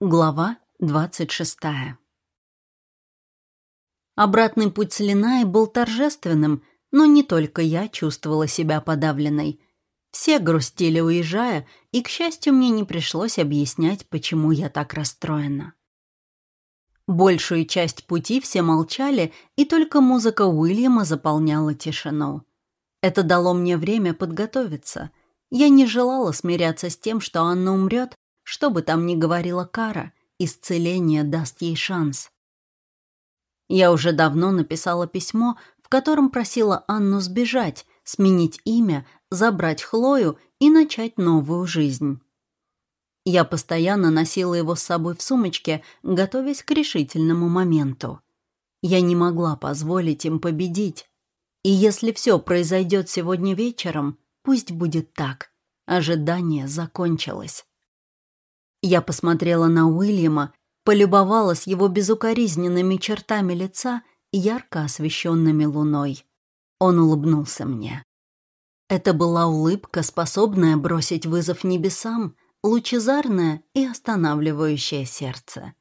Глава 26 Обратный путь с Линой был торжественным, но не только я чувствовала себя подавленной. Все грустили, уезжая, и, к счастью, мне не пришлось объяснять, почему я так расстроена. Большую часть пути все молчали, и только музыка Уильяма заполняла тишину. Это дало мне время подготовиться. Я не желала смиряться с тем, что Анна умрет, что бы там ни говорила Кара, исцеление даст ей шанс. Я уже давно написала письмо, в котором просила Анну сбежать, сменить имя, забрать Хлою и начать новую жизнь. Я постоянно носила его с собой в сумочке, готовясь к решительному моменту. Я не могла позволить им победить. И если все произойдет сегодня вечером, пусть будет так. Ожидание закончилось. Я посмотрела на Уильяма, полюбовалась его безукоризненными чертами лица, ярко освещенными луной. Он улыбнулся мне. Это была улыбка, способная бросить вызов небесам, лучезарная и останавливающая сердце.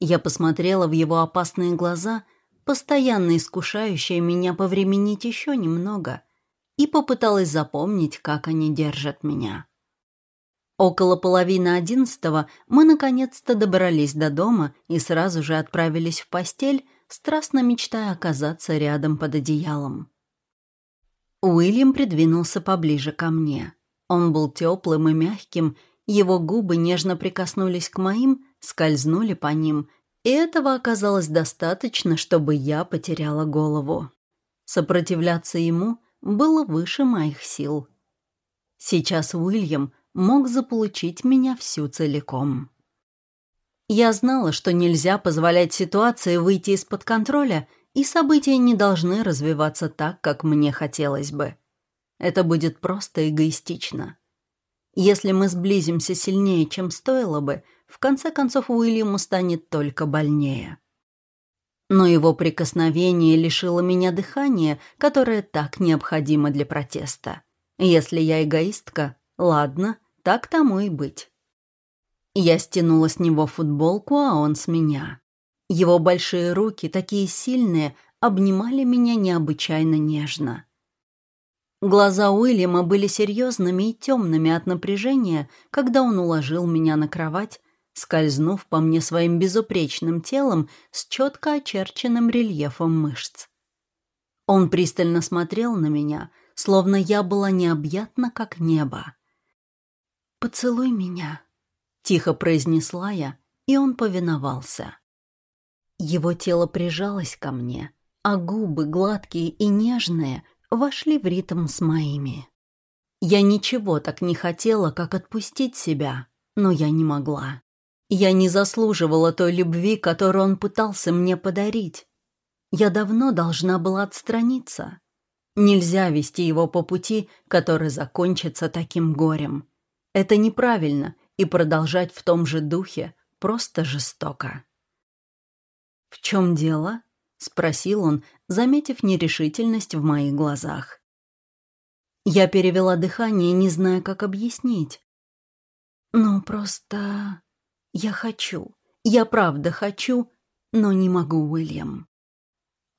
Я посмотрела в его опасные глаза, постоянно искушающие меня повременить еще немного, и попыталась запомнить, как они держат меня. Около половины одиннадцатого мы наконец-то добрались до дома и сразу же отправились в постель, страстно мечтая оказаться рядом под одеялом. Уильям придвинулся поближе ко мне. Он был теплым и мягким, его губы нежно прикоснулись к моим, скользнули по ним, и этого оказалось достаточно, чтобы я потеряла голову. Сопротивляться ему было выше моих сил. Сейчас Уильям — мог заполучить меня всю целиком. Я знала, что нельзя позволять ситуации выйти из-под контроля, и события не должны развиваться так, как мне хотелось бы. Это будет просто эгоистично. Если мы сблизимся сильнее, чем стоило бы, в конце концов Уильяму станет только больнее. Но его прикосновение лишило меня дыхания, которое так необходимо для протеста. Если я эгоистка, ладно, так тому и быть. Я стянула с него футболку, а он с меня. Его большие руки, такие сильные, обнимали меня необычайно нежно. Глаза Уильяма были серьезными и темными от напряжения, когда он уложил меня на кровать, скользнув по мне своим безупречным телом с четко очерченным рельефом мышц. Он пристально смотрел на меня, словно я была необъятна, как небо. «Поцелуй меня», — тихо произнесла я, и он повиновался. Его тело прижалось ко мне, а губы, гладкие и нежные, вошли в ритм с моими. Я ничего так не хотела, как отпустить себя, но я не могла. Я не заслуживала той любви, которую он пытался мне подарить. Я давно должна была отстраниться. Нельзя вести его по пути, который закончится таким горем. Это неправильно, и продолжать в том же духе просто жестоко. «В чем дело?» — спросил он, заметив нерешительность в моих глазах. Я перевела дыхание, не зная, как объяснить. «Ну, просто... Я хочу. Я правда хочу, но не могу, Уильям».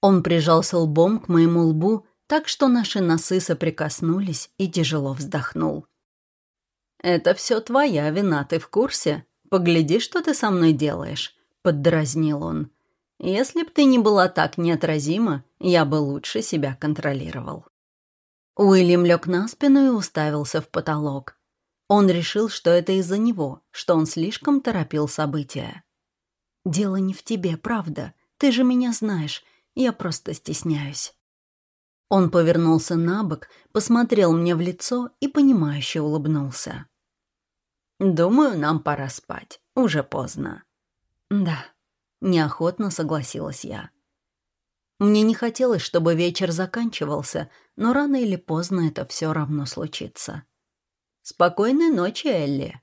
Он прижался лбом к моему лбу, так что наши носы соприкоснулись и тяжело вздохнул. «Это все твоя вина, ты в курсе? Погляди, что ты со мной делаешь», — поддразнил он. «Если б ты не была так неотразима, я бы лучше себя контролировал». Уильям лег на спину и уставился в потолок. Он решил, что это из-за него, что он слишком торопил события. «Дело не в тебе, правда. Ты же меня знаешь. Я просто стесняюсь». Он повернулся на бок, посмотрел мне в лицо и понимающе улыбнулся. «Думаю, нам пора спать. Уже поздно». «Да», — неохотно согласилась я. Мне не хотелось, чтобы вечер заканчивался, но рано или поздно это все равно случится. «Спокойной ночи, Элли».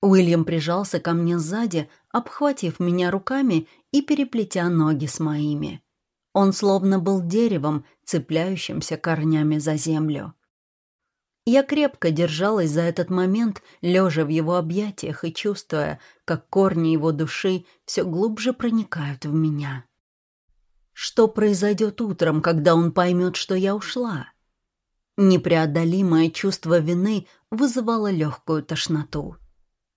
Уильям прижался ко мне сзади, обхватив меня руками и переплетя ноги с моими. Он словно был деревом, цепляющимся корнями за землю. Я крепко держалась за этот момент, лежа в его объятиях и чувствуя, как корни его души все глубже проникают в меня. Что произойдет утром, когда он поймет, что я ушла? Непреодолимое чувство вины вызывало легкую тошноту.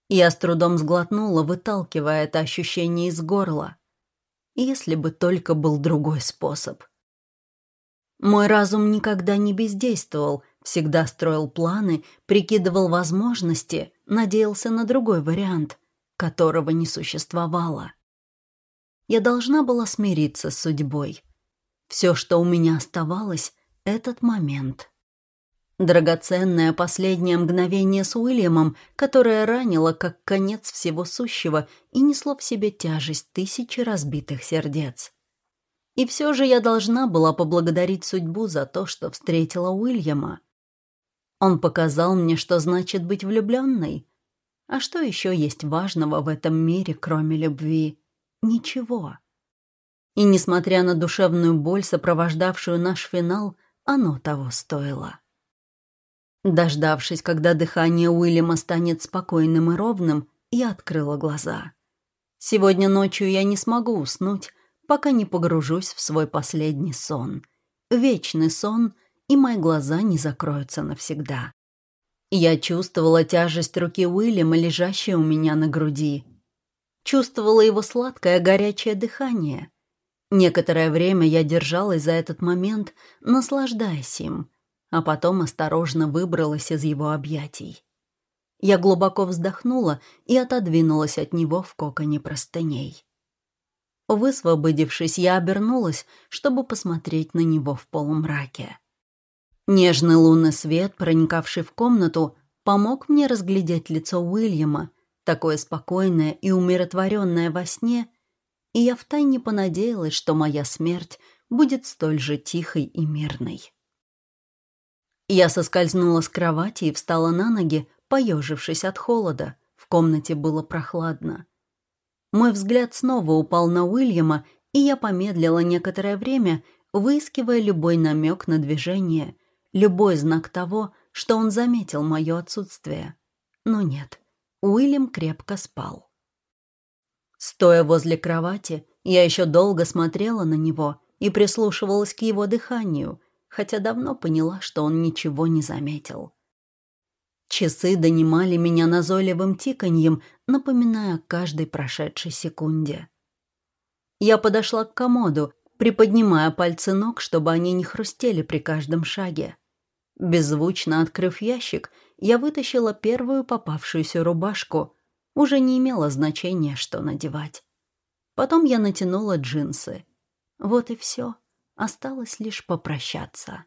Я с трудом сглотнула, выталкивая это ощущение из горла. Если бы только был другой способ. Мой разум никогда не бездействовал, всегда строил планы, прикидывал возможности, надеялся на другой вариант, которого не существовало. Я должна была смириться с судьбой. Все, что у меня оставалось, — этот момент — Драгоценное последнее мгновение с Уильямом, которое ранило как конец всего сущего и несло в себе тяжесть тысячи разбитых сердец. И все же я должна была поблагодарить судьбу за то, что встретила Уильяма. Он показал мне, что значит быть влюбленной. А что еще есть важного в этом мире, кроме любви? Ничего. И несмотря на душевную боль, сопровождавшую наш финал, оно того стоило. Дождавшись, когда дыхание Уильяма станет спокойным и ровным, я открыла глаза. Сегодня ночью я не смогу уснуть, пока не погружусь в свой последний сон. Вечный сон, и мои глаза не закроются навсегда. Я чувствовала тяжесть руки Уильяма, лежащей у меня на груди. Чувствовала его сладкое горячее дыхание. Некоторое время я держалась за этот момент, наслаждаясь им — а потом осторожно выбралась из его объятий. Я глубоко вздохнула и отодвинулась от него в коконе простыней. Высвободившись, я обернулась, чтобы посмотреть на него в полумраке. Нежный лунный свет, проникавший в комнату, помог мне разглядеть лицо Уильяма, такое спокойное и умиротворенное во сне, и я втайне понадеялась, что моя смерть будет столь же тихой и мирной. Я соскользнула с кровати и встала на ноги, поежившись от холода. В комнате было прохладно. Мой взгляд снова упал на Уильяма, и я помедлила некоторое время, выискивая любой намек на движение, любой знак того, что он заметил мое отсутствие. Но нет, Уильям крепко спал. Стоя возле кровати, я еще долго смотрела на него и прислушивалась к его дыханию, хотя давно поняла, что он ничего не заметил. Часы донимали меня назойливым тиканьем, напоминая о каждой прошедшей секунде. Я подошла к комоду, приподнимая пальцы ног, чтобы они не хрустели при каждом шаге. Беззвучно открыв ящик, я вытащила первую попавшуюся рубашку. Уже не имело значения, что надевать. Потом я натянула джинсы. Вот и все. Осталось лишь попрощаться.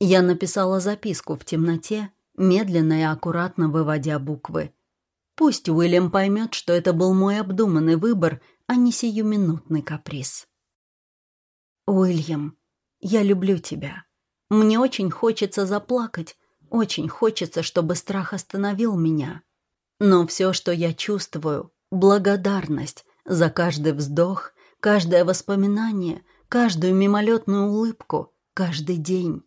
Я написала записку в темноте, медленно и аккуратно выводя буквы. Пусть Уильям поймет, что это был мой обдуманный выбор, а не сиюминутный каприз. «Уильям, я люблю тебя. Мне очень хочется заплакать, очень хочется, чтобы страх остановил меня. Но все, что я чувствую — благодарность за каждый вздох, каждое воспоминание — каждую мимолетную улыбку, каждый день.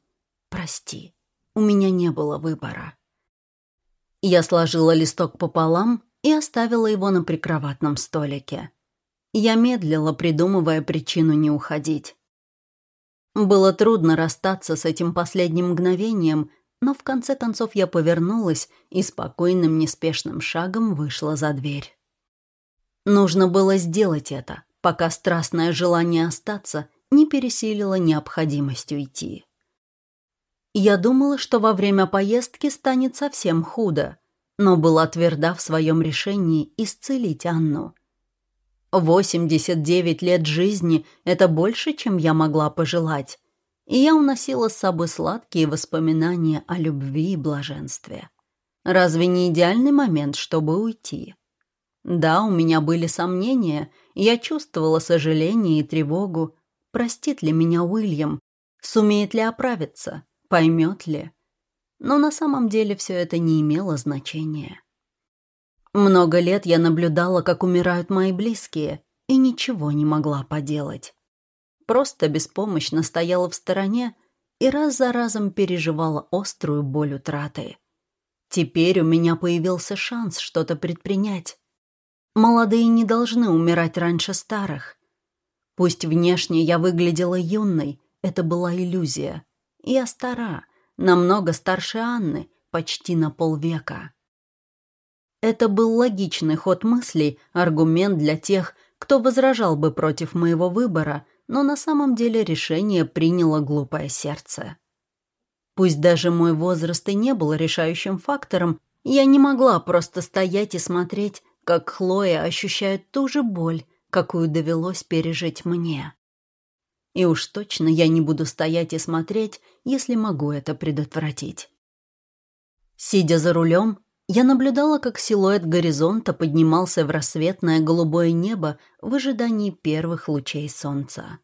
Прости, у меня не было выбора. Я сложила листок пополам и оставила его на прикроватном столике. Я медлила, придумывая причину не уходить. Было трудно расстаться с этим последним мгновением, но в конце концов я повернулась и спокойным неспешным шагом вышла за дверь. Нужно было сделать это, пока страстное желание остаться не пересилило необходимость уйти. Я думала, что во время поездки станет совсем худо, но была тверда в своем решении исцелить Анну. 89 лет жизни — это больше, чем я могла пожелать, и я уносила с собой сладкие воспоминания о любви и блаженстве. Разве не идеальный момент, чтобы уйти? Да, у меня были сомнения, я чувствовала сожаление и тревогу. Простит ли меня Уильям? Сумеет ли оправиться? Поймет ли? Но на самом деле все это не имело значения. Много лет я наблюдала, как умирают мои близкие, и ничего не могла поделать. Просто беспомощно стояла в стороне, и раз за разом переживала острую боль утраты. Теперь у меня появился шанс что-то предпринять. Молодые не должны умирать раньше старых. Пусть внешне я выглядела юной, это была иллюзия. Я стара, намного старше Анны, почти на полвека. Это был логичный ход мыслей, аргумент для тех, кто возражал бы против моего выбора, но на самом деле решение приняло глупое сердце. Пусть даже мой возраст и не был решающим фактором, я не могла просто стоять и смотреть, как Хлоя ощущает ту же боль, какую довелось пережить мне. И уж точно я не буду стоять и смотреть, если могу это предотвратить. Сидя за рулем, я наблюдала, как силуэт горизонта поднимался в рассветное голубое небо в ожидании первых лучей солнца.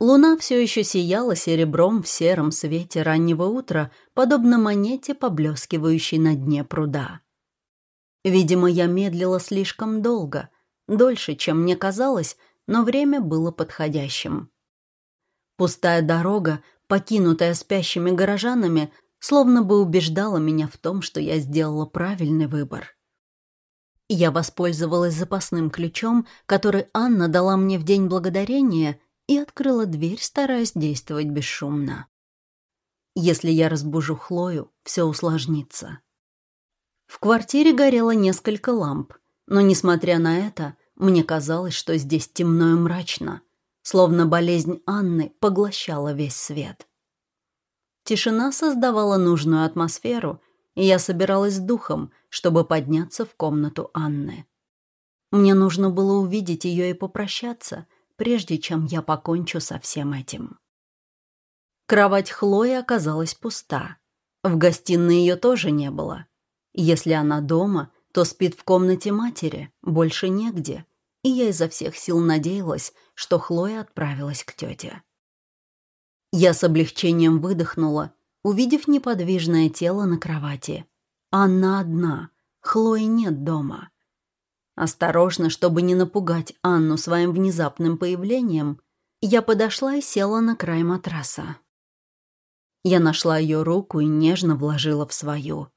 Луна все еще сияла серебром в сером свете раннего утра, подобно монете, поблескивающей на дне пруда. Видимо, я медлила слишком долго, дольше, чем мне казалось, но время было подходящим. Пустая дорога, покинутая спящими горожанами, словно бы убеждала меня в том, что я сделала правильный выбор. Я воспользовалась запасным ключом, который Анна дала мне в День Благодарения, и открыла дверь, стараясь действовать бесшумно. Если я разбужу Хлою, все усложнится. В квартире горело несколько ламп, но, несмотря на это, мне казалось, что здесь темно и мрачно, словно болезнь Анны поглощала весь свет. Тишина создавала нужную атмосферу, и я собиралась духом, чтобы подняться в комнату Анны. Мне нужно было увидеть ее и попрощаться, прежде чем я покончу со всем этим. Кровать Хлои оказалась пуста. В гостиной ее тоже не было. Если она дома, то спит в комнате матери, больше негде, и я изо всех сил надеялась, что Хлоя отправилась к тете. Я с облегчением выдохнула, увидев неподвижное тело на кровати. Анна одна, Хлои нет дома. Осторожно, чтобы не напугать Анну своим внезапным появлением, я подошла и села на край матраса. Я нашла ее руку и нежно вложила в свою.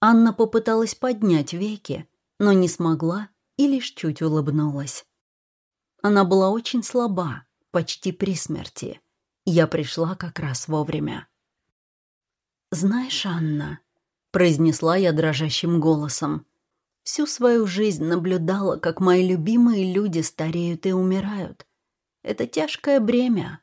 Анна попыталась поднять веки, но не смогла и лишь чуть улыбнулась. Она была очень слаба, почти при смерти. Я пришла как раз вовремя. «Знаешь, Анна», — произнесла я дрожащим голосом, всю свою жизнь наблюдала, как мои любимые люди стареют и умирают. Это тяжкое бремя.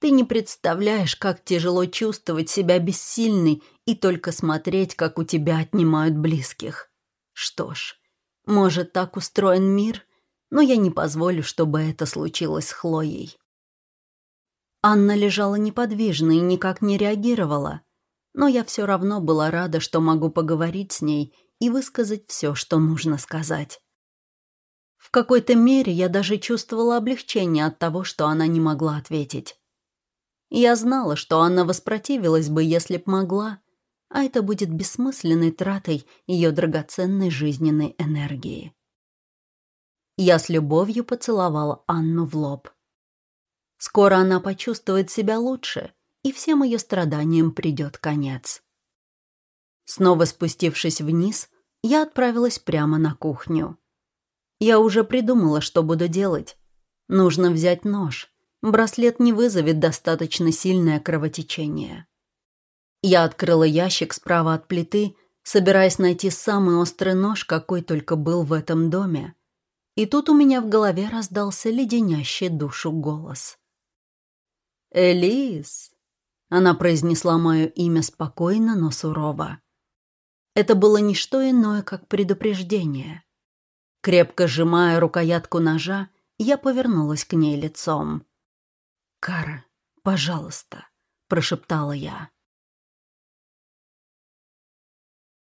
Ты не представляешь, как тяжело чувствовать себя бессильной и только смотреть, как у тебя отнимают близких. Что ж, может, так устроен мир, но я не позволю, чтобы это случилось с Хлоей. Анна лежала неподвижно и никак не реагировала, но я все равно была рада, что могу поговорить с ней и высказать все, что нужно сказать. В какой-то мере я даже чувствовала облегчение от того, что она не могла ответить. Я знала, что Анна воспротивилась бы, если б могла, а это будет бессмысленной тратой ее драгоценной жизненной энергии. Я с любовью поцеловала Анну в лоб. Скоро она почувствует себя лучше, и всем ее страданиям придет конец. Снова спустившись вниз, я отправилась прямо на кухню. Я уже придумала, что буду делать. Нужно взять нож. Браслет не вызовет достаточно сильное кровотечение. Я открыла ящик справа от плиты, собираясь найти самый острый нож, какой только был в этом доме. И тут у меня в голове раздался леденящий душу голос. «Элис!» Она произнесла мое имя спокойно, но сурово. Это было не что иное, как предупреждение. Крепко сжимая рукоятку ножа, я повернулась к ней лицом. «Кара, пожалуйста», — прошептала я.